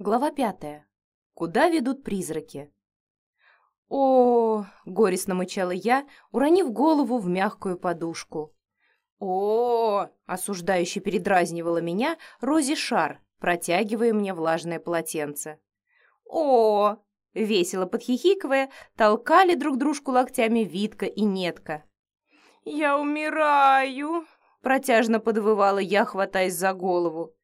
Глава пятая. Куда ведут призраки? О, горестно мычала я, уронив голову в мягкую подушку. О, осуждающе передразнивала меня Рози Шар, протягивая мне влажное полотенце. О, весело подхихикивая, толкали друг дружку локтями Витка и Нетка. Я умираю, протяжно подвывала я, хватаясь за голову.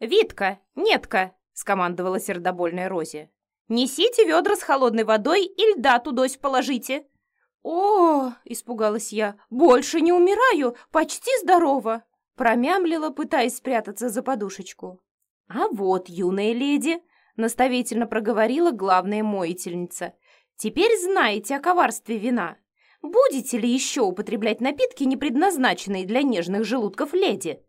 Витка, Нетка, — скомандовала сердобольная Рози. «Несите ведра с холодной водой и льда тудось положите». «О!» — испугалась я. «Больше не умираю, почти здорова!» Промямлила, пытаясь спрятаться за подушечку. «А вот, юная леди!» — наставительно проговорила главная моительница. «Теперь знаете о коварстве вина. Будете ли еще употреблять напитки, не предназначенные для нежных желудков леди?»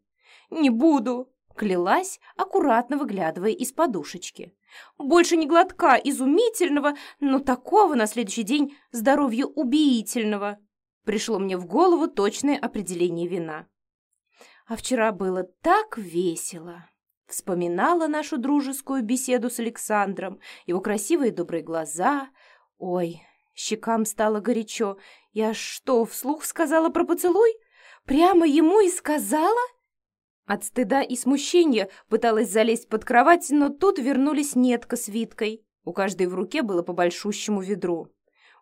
«Не буду!» Клялась, аккуратно выглядывая из подушечки. «Больше не глотка изумительного, но такого на следующий день здоровья убийительного!» Пришло мне в голову точное определение вина. А вчера было так весело. Вспоминала нашу дружескую беседу с Александром, его красивые добрые глаза. Ой, щекам стало горячо. Я что, вслух сказала про поцелуй? Прямо ему и сказала? От стыда и смущения пыталась залезть под кровать, но тут вернулись Нетка с Виткой. У каждой в руке было по большущему ведру.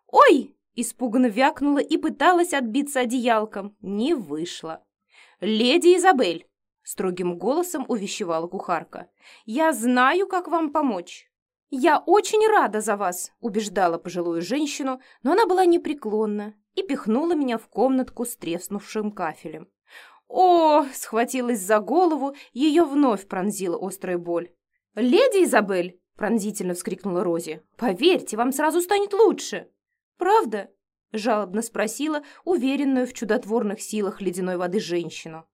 «Ой!» – испуганно вякнула и пыталась отбиться одеялком. Не вышло. «Леди Изабель!» – строгим голосом увещевала кухарка. «Я знаю, как вам помочь». «Я очень рада за вас», – убеждала пожилую женщину, но она была непреклонна и пихнула меня в комнатку с треснувшим кафелем. «О!» — схватилась за голову, ее вновь пронзила острая боль. «Леди Изабель!» — пронзительно вскрикнула Рози. «Поверьте, вам сразу станет лучше!» «Правда?» — жалобно спросила уверенную в чудотворных силах ледяной воды женщину.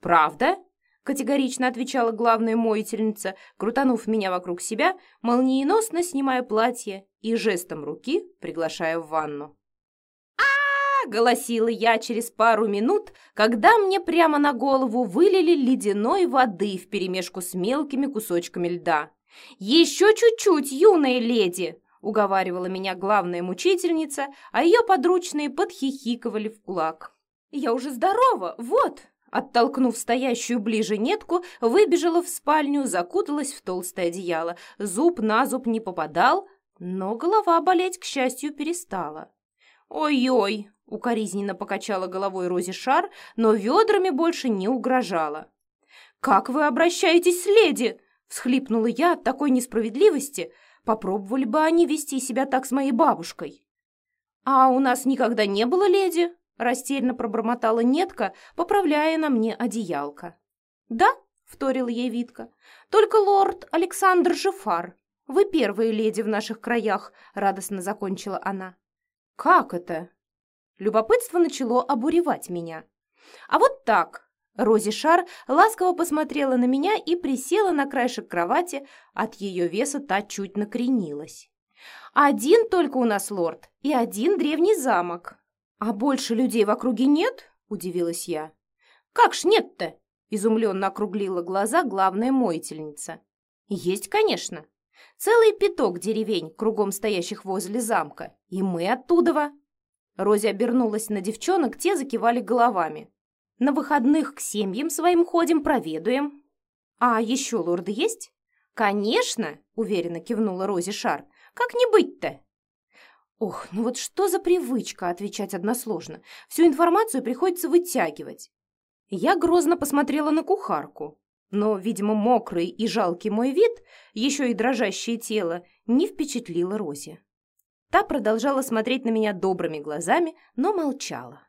«Правда?» — категорично отвечала главная моительница, крутанув меня вокруг себя, молниеносно снимая платье и жестом руки приглашая в ванну голосила я через пару минут, когда мне прямо на голову вылили ледяной воды вперемешку с мелкими кусочками льда. «Еще чуть-чуть, юная леди!» — уговаривала меня главная мучительница, а ее подручные подхихиковали в кулак. «Я уже здорова, вот!» Оттолкнув стоящую ближе нетку, выбежала в спальню, закуталась в толстое одеяло. Зуб на зуб не попадал, но голова болеть, к счастью, перестала. «Ой-ой!» — укоризненно покачала головой Рози Шар, но ведрами больше не угрожала. «Как вы обращаетесь с леди?» — всхлипнула я от такой несправедливости. Попробовали бы они вести себя так с моей бабушкой. «А у нас никогда не было леди?» — растерянно пробормотала Нетка, поправляя на мне одеялко. «Да?» — вторила ей Витка. «Только лорд Александр Жифар. Вы первые леди в наших краях», — радостно закончила она. «Как это?» Любопытство начало обуревать меня. «А вот так!» Рози Шар ласково посмотрела на меня и присела на краешек кровати, от ее веса та чуть накренилась. «Один только у нас лорд и один древний замок. А больше людей в округе нет?» – удивилась я. «Как ж нет-то?» – изумленно округлила глаза главная моительница. «Есть, конечно. Целый пяток деревень, кругом стоящих возле замка, и мы оттуда. Рози обернулась на девчонок, те закивали головами. На выходных к семьям своим ходим, проведуем. А еще лорды есть? Конечно, уверенно кивнула Рози Шар. Как не быть-то? Ох, ну вот что за привычка отвечать односложно. Всю информацию приходится вытягивать. Я грозно посмотрела на кухарку. Но, видимо, мокрый и жалкий мой вид, еще и дрожащее тело, не впечатлило Рози. Та продолжала смотреть на меня добрыми глазами, но молчала.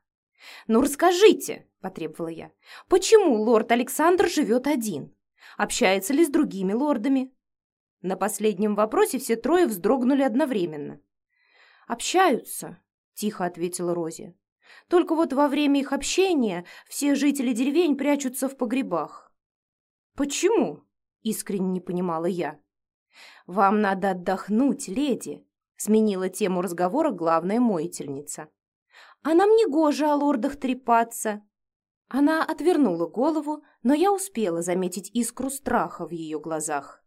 «Ну расскажите», — потребовала я, — «почему лорд Александр живет один? Общается ли с другими лордами?» На последнем вопросе все трое вздрогнули одновременно. «Общаются», — тихо ответила Рози. «Только вот во время их общения все жители деревень прячутся в погребах». «Почему?» — искренне не понимала я. «Вам надо отдохнуть, леди», Сменила тему разговора главная моительница. «А нам не гоже о лордах трепаться!» Она отвернула голову, но я успела заметить искру страха в ее глазах.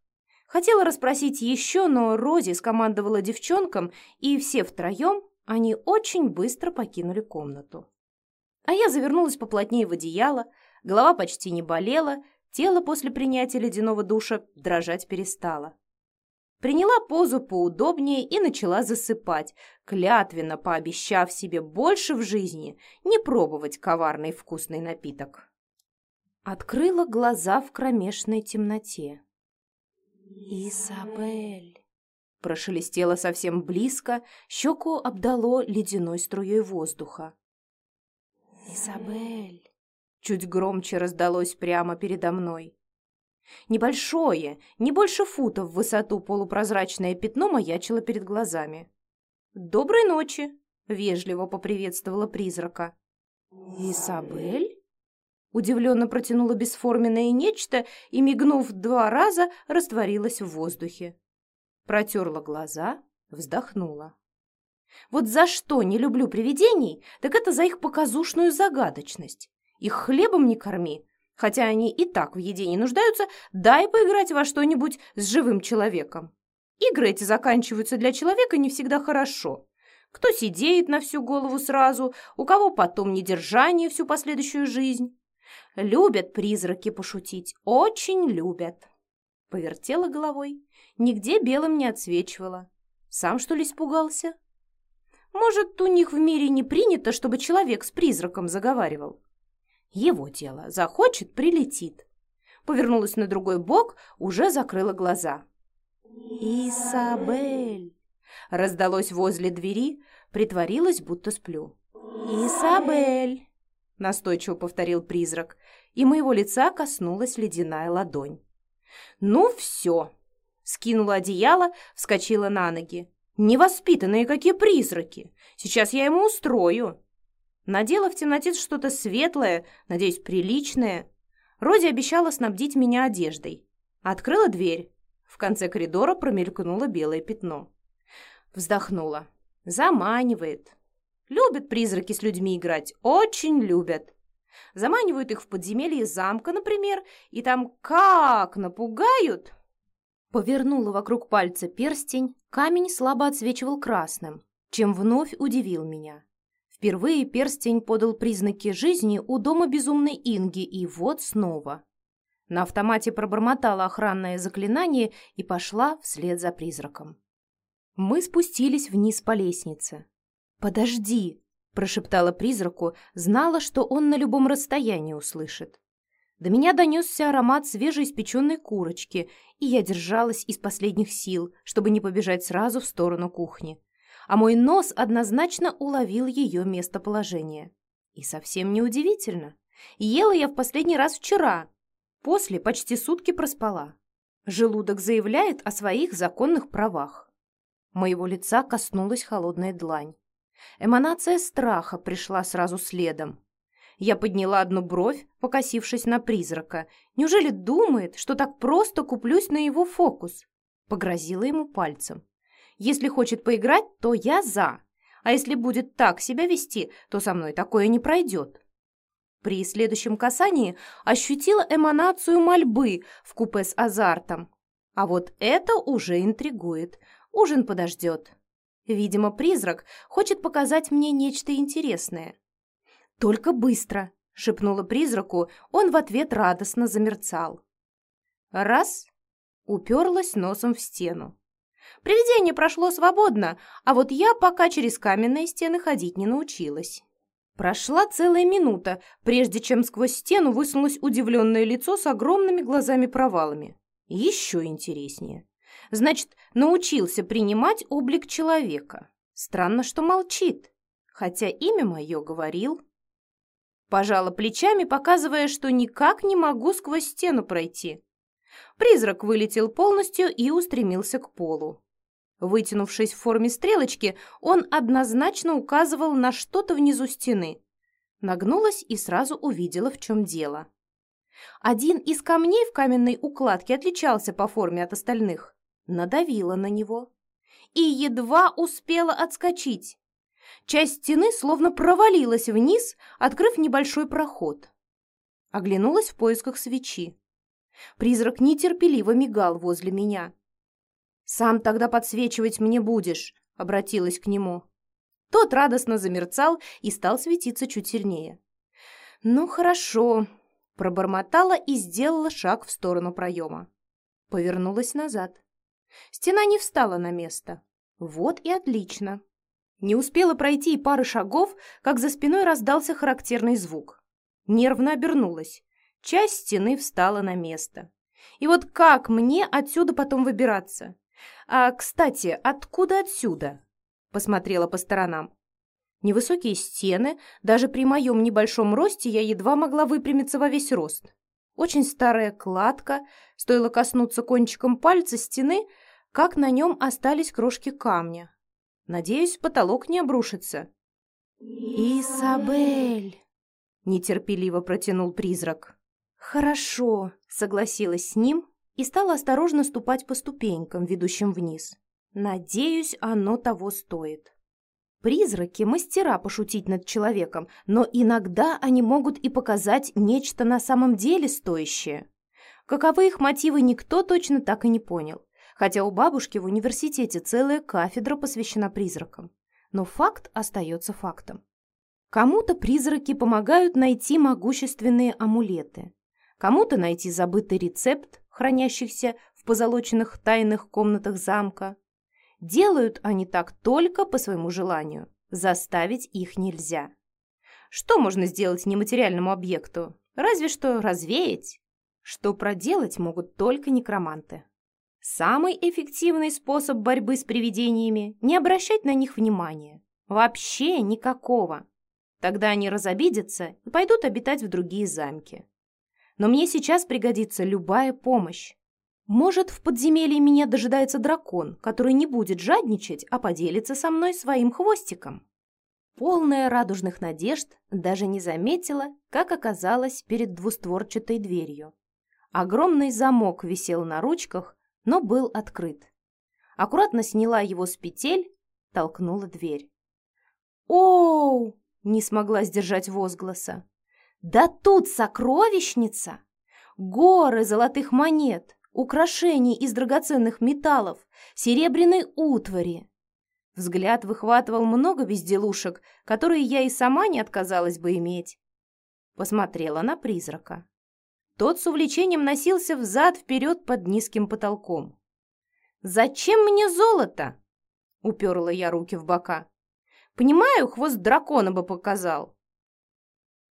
Хотела расспросить еще, но Рози скомандовала девчонкам, и все втроем они очень быстро покинули комнату. А я завернулась поплотнее в одеяло, голова почти не болела, тело после принятия ледяного душа дрожать перестало. Приняла позу поудобнее и начала засыпать, клятвенно пообещав себе больше в жизни не пробовать коварный вкусный напиток. Открыла глаза в кромешной темноте. «Изабель!» Прошелестело совсем близко, щеку обдало ледяной струей воздуха. «Изабель!» Чуть громче раздалось прямо передо мной. Небольшое, не больше фута в высоту полупрозрачное пятно маячило перед глазами. «Доброй ночи!» — вежливо поприветствовала призрака. «Изабель?» Удивленно протянула бесформенное нечто и, мигнув два раза, растворилась в воздухе. Протерла глаза, вздохнула. Вот за что не люблю привидений, так это за их показушную загадочность. Их хлебом не корми, хотя они и так в еде не нуждаются, дай поиграть во что-нибудь с живым человеком. Игры эти заканчиваются для человека не всегда хорошо. Кто сидеет на всю голову сразу, у кого потом недержание всю последующую жизнь. Любят призраки пошутить, очень любят. Повертела головой, нигде белым не отсвечивала. Сам, что ли, испугался? Может, у них в мире не принято, чтобы человек с призраком заговаривал? Его дело. Захочет – прилетит. Повернулась на другой бок, уже закрыла глаза. «Исабель!» Раздалось возле двери, притворилась, будто сплю. «Исабель!» Настойчиво повторил призрак, и моего лица коснулась ледяная ладонь. «Ну все!» Скинула одеяло, вскочила на ноги. «Невоспитанные какие призраки! Сейчас я ему устрою!» Надела в темноте что-то светлое, надеюсь, приличное. Рози обещала снабдить меня одеждой. Открыла дверь. В конце коридора промелькнуло белое пятно. Вздохнула. Заманивает. Любят призраки с людьми играть. Очень любят. Заманивают их в подземелье замка, например, и там как напугают. Повернула вокруг пальца перстень, камень слабо отсвечивал красным, чем вновь удивил меня. Впервые перстень подал признаки жизни у дома безумной Инги, и вот снова. На автомате пробормотала охранное заклинание и пошла вслед за призраком. Мы спустились вниз по лестнице. «Подожди!» – прошептала призраку, знала, что он на любом расстоянии услышит. До меня донесся аромат свежеиспеченной курочки, и я держалась из последних сил, чтобы не побежать сразу в сторону кухни а мой нос однозначно уловил ее местоположение. И совсем неудивительно. Ела я в последний раз вчера. После почти сутки проспала. Желудок заявляет о своих законных правах. Моего лица коснулась холодная длань. Эманация страха пришла сразу следом. Я подняла одну бровь, покосившись на призрака. Неужели думает, что так просто куплюсь на его фокус? Погрозила ему пальцем. Если хочет поиграть, то я за. А если будет так себя вести, то со мной такое не пройдет. При следующем касании ощутила эманацию мольбы в купе с азартом. А вот это уже интригует. Ужин подождет. Видимо, призрак хочет показать мне нечто интересное. «Только быстро!» — шепнула призраку, он в ответ радостно замерцал. Раз — уперлась носом в стену. Привидение прошло свободно, а вот я пока через каменные стены ходить не научилась. Прошла целая минута, прежде чем сквозь стену высунулось удивленное лицо с огромными глазами-провалами. Еще интереснее. Значит, научился принимать облик человека. Странно, что молчит, хотя имя мое говорил. Пожала плечами, показывая, что никак не могу сквозь стену пройти. Призрак вылетел полностью и устремился к полу. Вытянувшись в форме стрелочки, он однозначно указывал на что-то внизу стены. Нагнулась и сразу увидела, в чем дело. Один из камней в каменной укладке отличался по форме от остальных. Надавила на него. И едва успела отскочить. Часть стены словно провалилась вниз, открыв небольшой проход. Оглянулась в поисках свечи. Призрак нетерпеливо мигал возле меня – «Сам тогда подсвечивать мне будешь», — обратилась к нему. Тот радостно замерцал и стал светиться чуть сильнее. «Ну, хорошо», — пробормотала и сделала шаг в сторону проема. Повернулась назад. Стена не встала на место. Вот и отлично. Не успела пройти и пары шагов, как за спиной раздался характерный звук. Нервно обернулась. Часть стены встала на место. И вот как мне отсюда потом выбираться? А, кстати, откуда отсюда? Посмотрела по сторонам. Невысокие стены, даже при моем небольшом росте я едва могла выпрямиться во весь рост. Очень старая кладка, стоило коснуться кончиком пальца стены, как на нем остались крошки камня. Надеюсь, потолок не обрушится. «Изабель!» — нетерпеливо протянул призрак. «Хорошо», — согласилась с ним и стала осторожно ступать по ступенькам, ведущим вниз. «Надеюсь, оно того стоит». Призраки – мастера пошутить над человеком, но иногда они могут и показать нечто на самом деле стоящее. Каковы их мотивы, никто точно так и не понял. Хотя у бабушки в университете целая кафедра посвящена призракам. Но факт остается фактом. Кому-то призраки помогают найти могущественные амулеты, кому-то найти забытый рецепт, хранящихся в позолоченных тайных комнатах замка, Делают они так только по своему желанию. Заставить их нельзя. Что можно сделать нематериальному объекту? Разве что развеять. Что проделать могут только некроманты. Самый эффективный способ борьбы с привидениями – не обращать на них внимания. Вообще никакого. Тогда они разобидятся и пойдут обитать в другие замки. Но мне сейчас пригодится любая помощь. Может, в подземелье меня дожидается дракон, который не будет жадничать, а поделится со мной своим хвостиком. Полная радужных надежд даже не заметила, как оказалась перед двустворчатой дверью. Огромный замок висел на ручках, но был открыт. Аккуратно сняла его с петель, толкнула дверь. «Оу!» — не смогла сдержать возгласа. «Да тут сокровищница! Горы золотых монет, украшений из драгоценных металлов, серебряной утвари. Взгляд выхватывал много безделушек, которые я и сама не отказалась бы иметь. Посмотрела на призрака. Тот с увлечением носился взад-вперед под низким потолком. «Зачем мне золото?» — уперла я руки в бока. «Понимаю, хвост дракона бы показал».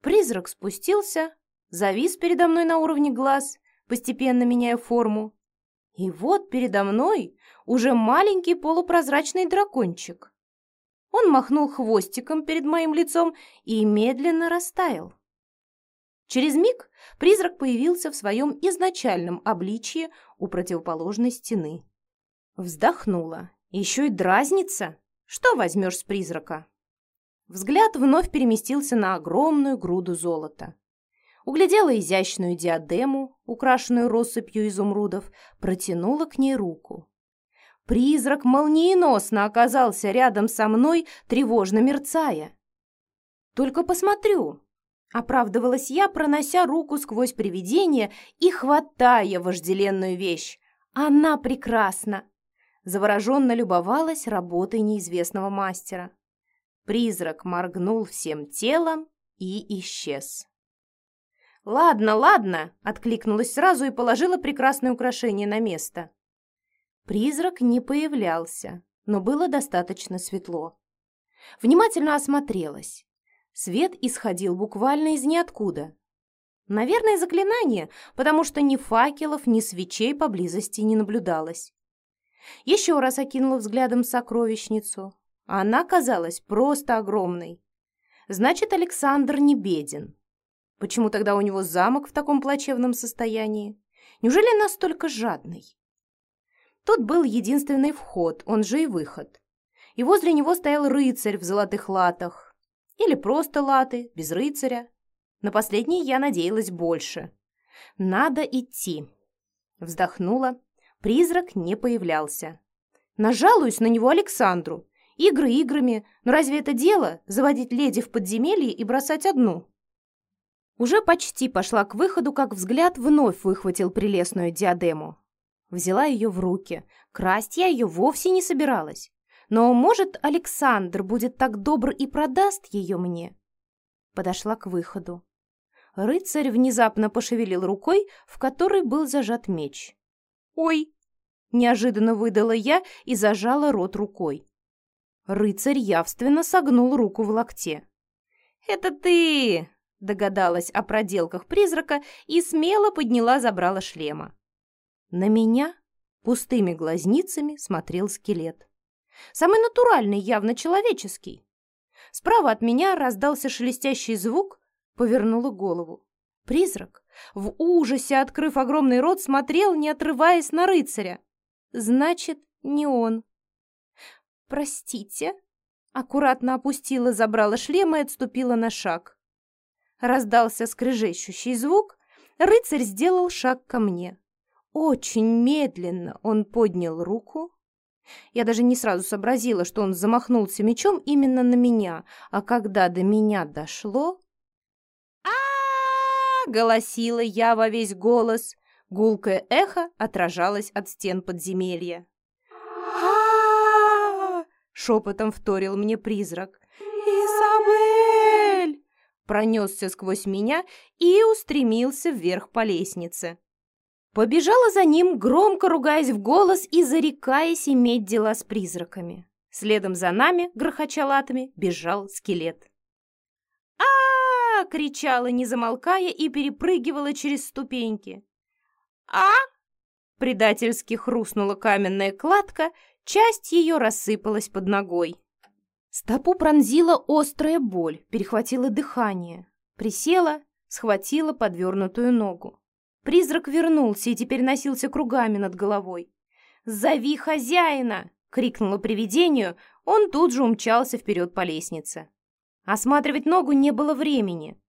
Призрак спустился, завис передо мной на уровне глаз постепенно меняя форму. И вот передо мной уже маленький полупрозрачный дракончик. Он махнул хвостиком перед моим лицом и медленно растаял. Через миг призрак появился в своем изначальном обличье у противоположной стены. Вздохнула. Еще и дразнится. Что возьмешь с призрака? Взгляд вновь переместился на огромную груду золота углядела изящную диадему, украшенную россыпью изумрудов, протянула к ней руку. Призрак молниеносно оказался рядом со мной, тревожно мерцая. «Только посмотрю», — оправдывалась я, пронося руку сквозь привидение и хватая вожделенную вещь. «Она прекрасна!» Завороженно любовалась работой неизвестного мастера. Призрак моргнул всем телом и исчез. «Ладно, ладно!» — откликнулась сразу и положила прекрасное украшение на место. Призрак не появлялся, но было достаточно светло. Внимательно осмотрелась. Свет исходил буквально из ниоткуда. Наверное, заклинание, потому что ни факелов, ни свечей поблизости не наблюдалось. Еще раз окинула взглядом сокровищницу. Она казалась просто огромной. Значит, Александр не беден. Почему тогда у него замок в таком плачевном состоянии? Неужели настолько жадный? Тут был единственный вход, он же и выход. И возле него стоял рыцарь в золотых латах. Или просто латы, без рыцаря. На последний я надеялась больше. Надо идти. Вздохнула. Призрак не появлялся. Нажалуюсь на него Александру. Игры играми, но разве это дело заводить леди в подземелье и бросать одну? Уже почти пошла к выходу, как взгляд вновь выхватил прелестную диадему. Взяла ее в руки. Красть я ее вовсе не собиралась. Но, может, Александр будет так добр и продаст ее мне? Подошла к выходу. Рыцарь внезапно пошевелил рукой, в которой был зажат меч. «Ой!» — неожиданно выдала я и зажала рот рукой. Рыцарь явственно согнул руку в локте. «Это ты!» — догадалась о проделках призрака и смело подняла забрала шлема. На меня пустыми глазницами смотрел скелет. Самый натуральный, явно человеческий. Справа от меня раздался шелестящий звук, повернула голову. Призрак, в ужасе открыв огромный рот, смотрел, не отрываясь на рыцаря. Значит, не он. «Простите», — аккуратно опустила, забрала шлем и отступила на шаг. Раздался скрежещущий звук, рыцарь сделал шаг ко мне. Очень медленно он поднял руку. Я даже не сразу сообразила, что он замахнулся мечом именно на меня, а когда до меня дошло... а голосила я во весь голос. Гулкое эхо отражалось от стен подземелья. Шепотом вторил мне призрак. «Изабель!» Пронесся сквозь меня и устремился вверх по лестнице. Побежала за ним, громко ругаясь в голос и зарекаясь иметь дела с призраками. Следом за нами, грохоча латами, бежал скелет. а, -а, -а кричала, не замолкая, и перепрыгивала через ступеньки. а Предательски хрустнула каменная кладка, Часть ее рассыпалась под ногой. Стопу пронзила острая боль, перехватила дыхание. Присела, схватила подвернутую ногу. Призрак вернулся и теперь носился кругами над головой. «Зови хозяина!» — крикнула привидению. Он тут же умчался вперед по лестнице. Осматривать ногу не было времени.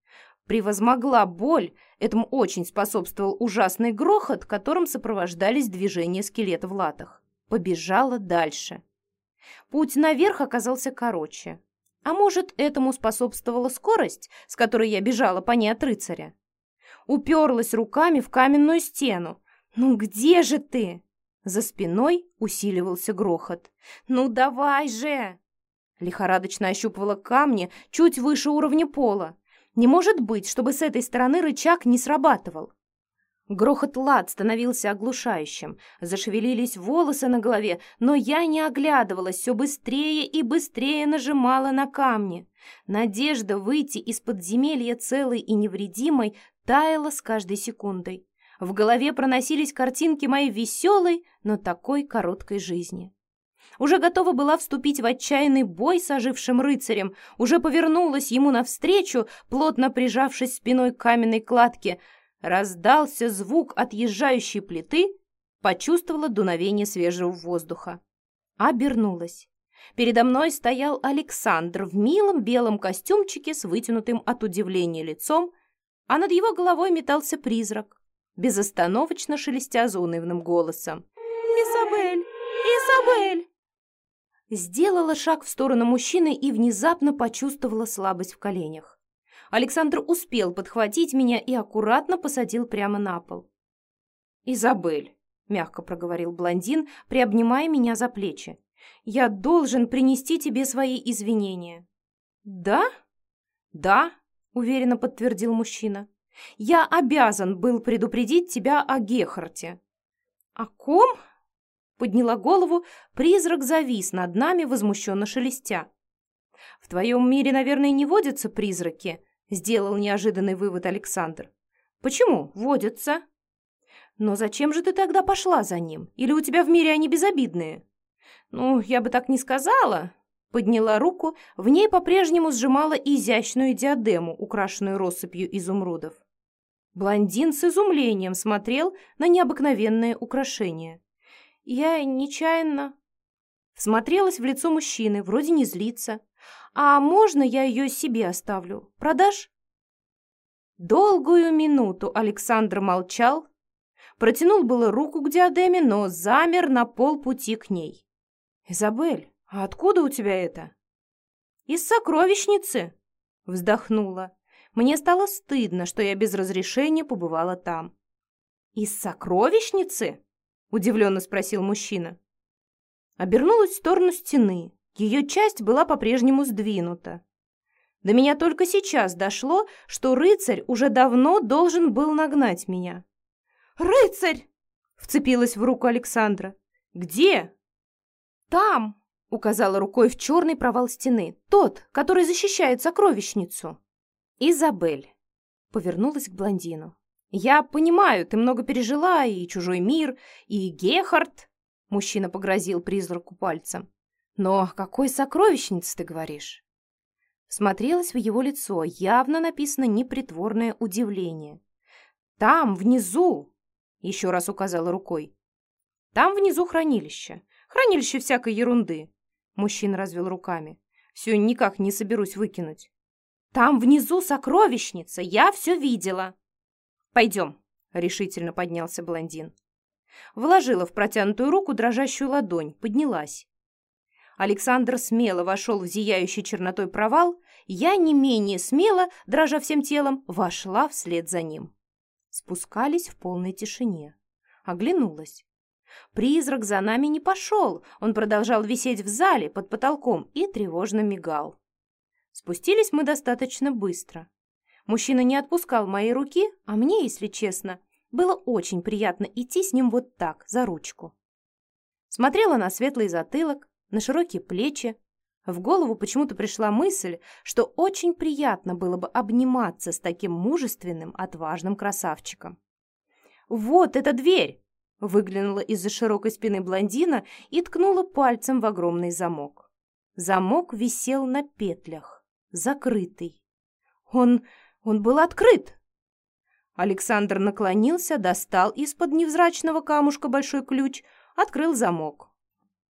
Превозмогла боль, этому очень способствовал ужасный грохот, которым сопровождались движения скелета в латах побежала дальше. Путь наверх оказался короче. А может, этому способствовала скорость, с которой я бежала по ней от рыцаря? Уперлась руками в каменную стену. «Ну где же ты?» За спиной усиливался грохот. «Ну давай же!» Лихорадочно ощупывала камни чуть выше уровня пола. Не может быть, чтобы с этой стороны рычаг не срабатывал. Грохот лад становился оглушающим. Зашевелились волосы на голове, но я не оглядывалась, все быстрее и быстрее нажимала на камни. Надежда выйти из подземелья целой и невредимой таяла с каждой секундой. В голове проносились картинки моей веселой, но такой короткой жизни. Уже готова была вступить в отчаянный бой с ожившим рыцарем, уже повернулась ему навстречу, плотно прижавшись спиной к каменной кладке — Раздался звук отъезжающей плиты, почувствовала дуновение свежего воздуха. Обернулась. Передо мной стоял Александр в милом белом костюмчике с вытянутым от удивления лицом, а над его головой метался призрак, безостановочно шелестя заунывным голосом. «Изабель! Изабель!» Сделала шаг в сторону мужчины и внезапно почувствовала слабость в коленях. Александр успел подхватить меня и аккуратно посадил прямо на пол. «Изабель», — мягко проговорил блондин, приобнимая меня за плечи, «я должен принести тебе свои извинения». «Да?» «Да», — уверенно подтвердил мужчина. «Я обязан был предупредить тебя о Гехарте». «О ком?» Подняла голову, призрак завис над нами, возмущенно шелестя. «В твоем мире, наверное, не водятся призраки?» Сделал неожиданный вывод Александр. Почему? Водятся. Но зачем же ты тогда пошла за ним? Или у тебя в мире они безобидные? Ну, я бы так не сказала. Подняла руку, в ней по-прежнему сжимала изящную диадему, украшенную россыпью изумрудов. Блондин с изумлением смотрел на необыкновенное украшение. Я нечаянно... Всмотрелась в лицо мужчины, вроде не злится. «А можно я ее себе оставлю? Продашь?» Долгую минуту Александр молчал, протянул было руку к диадеме, но замер на полпути к ней. «Изабель, а откуда у тебя это?» «Из сокровищницы!» — вздохнула. Мне стало стыдно, что я без разрешения побывала там. «Из сокровищницы?» — удивленно спросил мужчина. Обернулась в сторону стены. Ее часть была по-прежнему сдвинута. До меня только сейчас дошло, что рыцарь уже давно должен был нагнать меня. «Рыцарь!» — вцепилась в руку Александра. «Где?» «Там!» — указала рукой в черный провал стены. «Тот, который защищает сокровищницу!» «Изабель!» — повернулась к блондину. «Я понимаю, ты много пережила, и чужой мир, и Гехард!» Мужчина погрозил призраку пальцем. «Но какой сокровищнице ты говоришь?» Смотрелось в его лицо, явно написано непритворное удивление. «Там, внизу!» — еще раз указала рукой. «Там внизу хранилище. Хранилище всякой ерунды!» Мужчина развел руками. «Все никак не соберусь выкинуть». «Там внизу сокровищница! Я все видела!» «Пойдем!» — решительно поднялся блондин. Вложила в протянутую руку дрожащую ладонь, поднялась. Александр смело вошел в зияющий чернотой провал, я не менее смело, дрожа всем телом, вошла вслед за ним. Спускались в полной тишине. Оглянулась. Призрак за нами не пошел, он продолжал висеть в зале под потолком и тревожно мигал. Спустились мы достаточно быстро. Мужчина не отпускал моей руки, а мне, если честно, было очень приятно идти с ним вот так, за ручку. Смотрела на светлый затылок, на широкие плечи. В голову почему-то пришла мысль, что очень приятно было бы обниматься с таким мужественным, отважным красавчиком. «Вот эта дверь!» — выглянула из-за широкой спины блондина и ткнула пальцем в огромный замок. Замок висел на петлях, закрытый. Он... он был открыт! Александр наклонился, достал из-под невзрачного камушка большой ключ, открыл замок.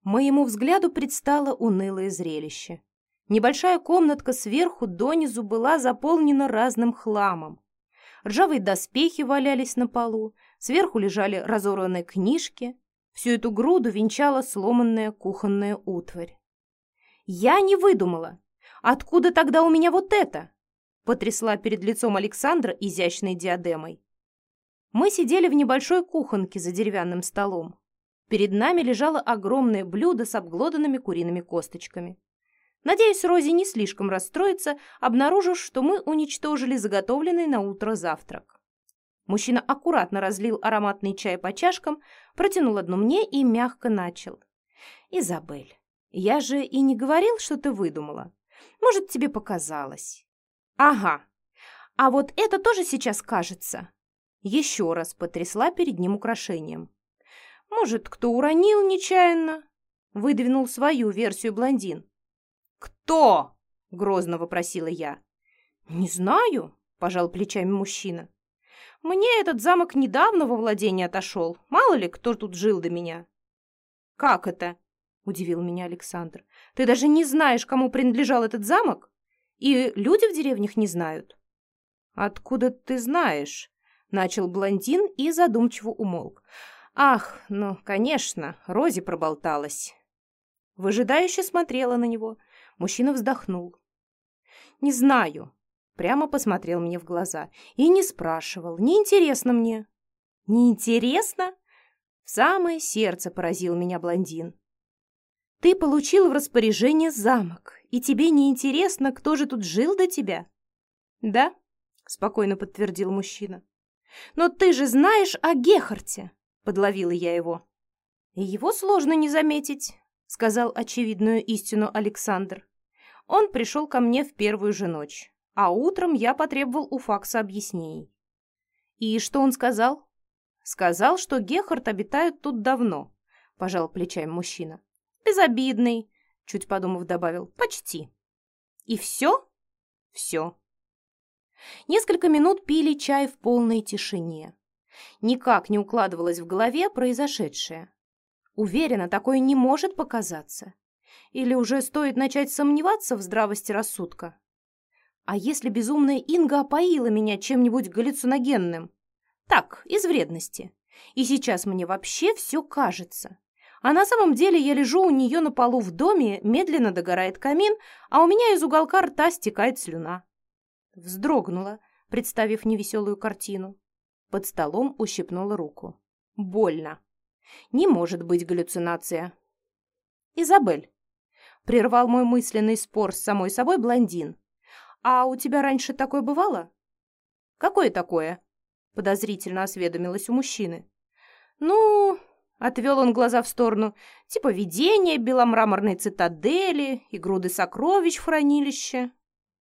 Моему взгляду предстало унылое зрелище. Небольшая комнатка сверху донизу была заполнена разным хламом. Ржавые доспехи валялись на полу, сверху лежали разорванные книжки. Всю эту груду венчала сломанная кухонная утварь. «Я не выдумала! Откуда тогда у меня вот это?» потрясла перед лицом Александра изящной диадемой. Мы сидели в небольшой кухонке за деревянным столом. Перед нами лежало огромное блюдо с обглоданными куриными косточками. Надеюсь, Рози не слишком расстроится, обнаружив, что мы уничтожили заготовленный на утро завтрак. Мужчина аккуратно разлил ароматный чай по чашкам, протянул одну мне и мягко начал. «Изабель, я же и не говорил, что ты выдумала. Может, тебе показалось?» «Ага. А вот это тоже сейчас кажется?» Еще раз потрясла перед ним украшением. Может, кто уронил нечаянно?» Выдвинул свою версию блондин. «Кто?» — грозно вопросила я. «Не знаю», — пожал плечами мужчина. «Мне этот замок недавно во владение отошел. Мало ли, кто тут жил до меня». «Как это?» — удивил меня Александр. «Ты даже не знаешь, кому принадлежал этот замок? И люди в деревнях не знают?» «Откуда ты знаешь?» — начал блондин и задумчиво умолк. Ах, ну, конечно, Рози проболталась. Выжидающе смотрела на него. Мужчина вздохнул. «Не знаю». Прямо посмотрел мне в глаза. И не спрашивал. Неинтересно мне. «Неинтересно?» В самое сердце поразил меня блондин. «Ты получил в распоряжение замок, и тебе не интересно, кто же тут жил до тебя?» «Да», — спокойно подтвердил мужчина. «Но ты же знаешь о Гехарте!» Подловила я его. «Его сложно не заметить», — сказал очевидную истину Александр. Он пришел ко мне в первую же ночь, а утром я потребовал у Факса объяснений. «И что он сказал?» «Сказал, что Гехард обитает тут давно», — пожал плечами мужчина. «Безобидный», — чуть подумав добавил, — «почти». «И все?» «Все». Несколько минут пили чай в полной тишине. Никак не укладывалось в голове произошедшее. Уверена, такое не может показаться. Или уже стоит начать сомневаться в здравости рассудка? А если безумная Инга опоила меня чем-нибудь галлюциногенным? Так, из вредности. И сейчас мне вообще все кажется. А на самом деле я лежу у нее на полу в доме, медленно догорает камин, а у меня из уголка рта стекает слюна. Вздрогнула, представив невеселую картину. Под столом ущипнула руку. Больно. Не может быть галлюцинация. Изабель. Прервал мой мысленный спор с самой собой блондин. А у тебя раньше такое бывало? Какое такое? Подозрительно осведомилась у мужчины. Ну, отвел он глаза в сторону, типа видения беломраморной цитадели и груды сокровищ в хранилище.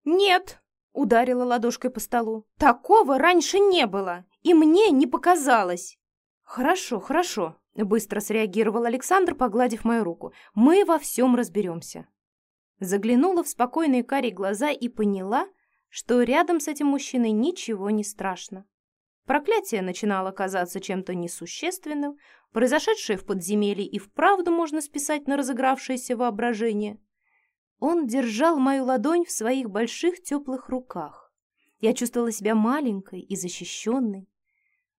Нет, ударила ладошкой по столу. Такого раньше не было, и мне не показалось. Хорошо, хорошо, быстро среагировал Александр, погладив мою руку. Мы во всем разберемся. Заглянула в спокойные карие глаза и поняла, что рядом с этим мужчиной ничего не страшно. Проклятие начинало казаться чем-то несущественным, произошедшее в подземелье и вправду можно списать на разыгравшееся воображение. Он держал мою ладонь в своих больших теплых руках. Я чувствовала себя маленькой и защищенной.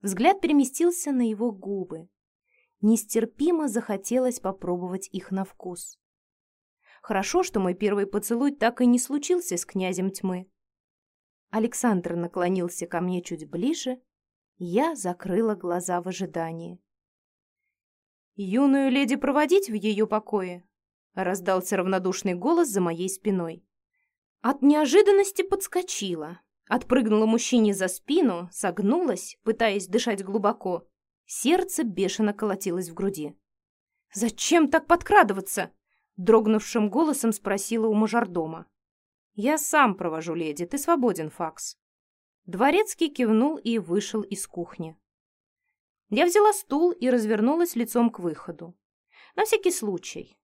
Взгляд переместился на его губы. Нестерпимо захотелось попробовать их на вкус. Хорошо, что мой первый поцелуй так и не случился с князем тьмы. Александр наклонился ко мне чуть ближе я закрыла глаза в ожидании. «Юную леди проводить в ее покое?» — раздался равнодушный голос за моей спиной. От неожиданности подскочила, отпрыгнула мужчине за спину, согнулась, пытаясь дышать глубоко. Сердце бешено колотилось в груди. «Зачем так подкрадываться?» — дрогнувшим голосом спросила у мажордома. «Я сам провожу, леди, ты свободен, Факс». Дворецкий кивнул и вышел из кухни. Я взяла стул и развернулась лицом к выходу. На всякий случай.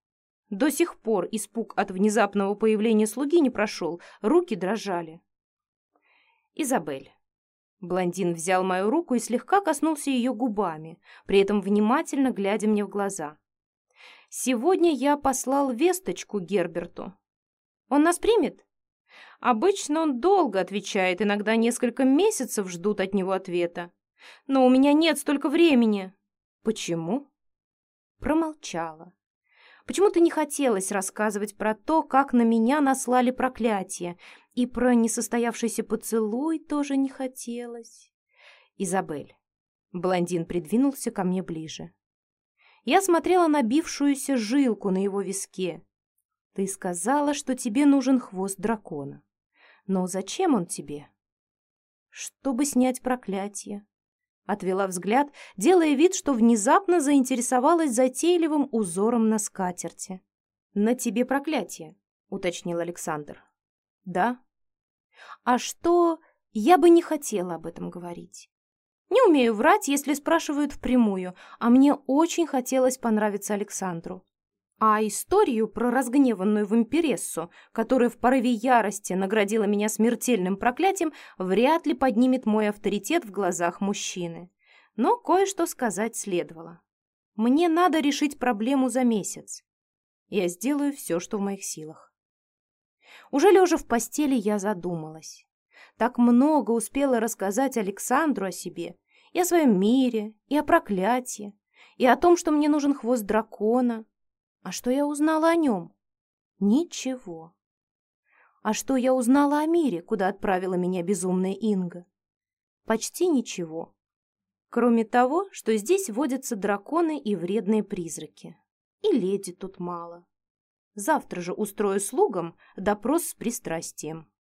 До сих пор испуг от внезапного появления слуги не прошел, руки дрожали. «Изабель». Блондин взял мою руку и слегка коснулся ее губами, при этом внимательно глядя мне в глаза. «Сегодня я послал весточку Герберту. Он нас примет?» Обычно он долго отвечает, иногда несколько месяцев ждут от него ответа. Но у меня нет столько времени. Почему? Промолчала. Почему-то не хотелось рассказывать про то, как на меня наслали проклятие, и про несостоявшийся поцелуй тоже не хотелось. Изабель. Блондин придвинулся ко мне ближе. Я смотрела на бившуюся жилку на его виске. Ты сказала, что тебе нужен хвост дракона. Но зачем он тебе? Чтобы снять проклятие. Отвела взгляд, делая вид, что внезапно заинтересовалась затейливым узором на скатерти. «На тебе проклятие», — уточнил Александр. «Да». «А что...» Я бы не хотела об этом говорить. Не умею врать, если спрашивают впрямую, а мне очень хотелось понравиться Александру. А историю про разгневанную вампирессу, которая в порыве ярости наградила меня смертельным проклятием, вряд ли поднимет мой авторитет в глазах мужчины. Но кое-что сказать следовало. Мне надо решить проблему за месяц. Я сделаю все, что в моих силах. Уже лежа в постели, я задумалась. Так много успела рассказать Александру о себе, и о своем мире, и о проклятии, и о том, что мне нужен хвост дракона, а что я узнала о нем? Ничего. А что я узнала о мире, куда отправила меня безумная Инга? Почти ничего. Кроме того, что здесь водятся драконы и вредные призраки. И леди тут мало. Завтра же устрою слугам допрос с пристрастием.